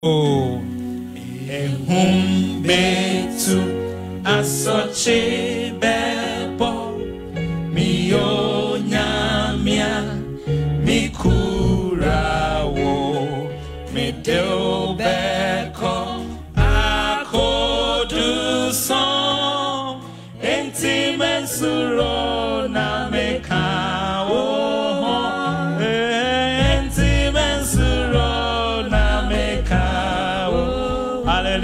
Oh, ehun betu asoche bebo mi onyamia mi kurawo mi deo.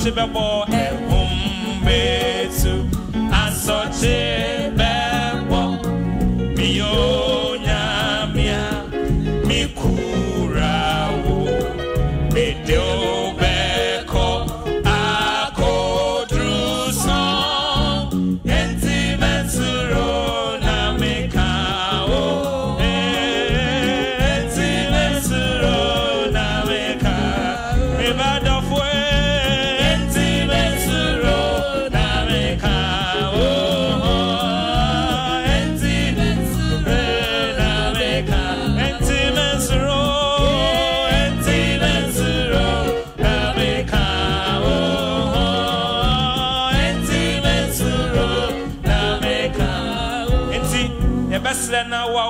tiver bom.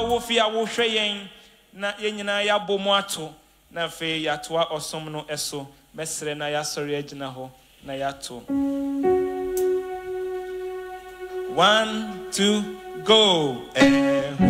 wowɔ fie a wohwɛ yen na yɛn nyinaa yɛabɔ mu ato. Na afei yɛatoa ɔsom no so mesre na ya yɛasɔre agyina hɔ na ya yɛato. One two go! Eh.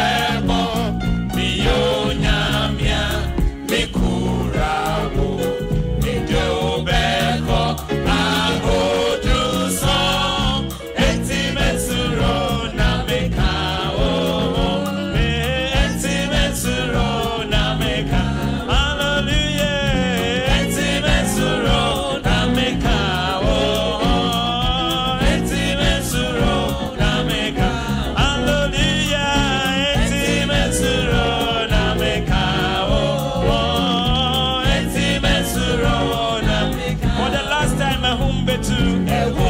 to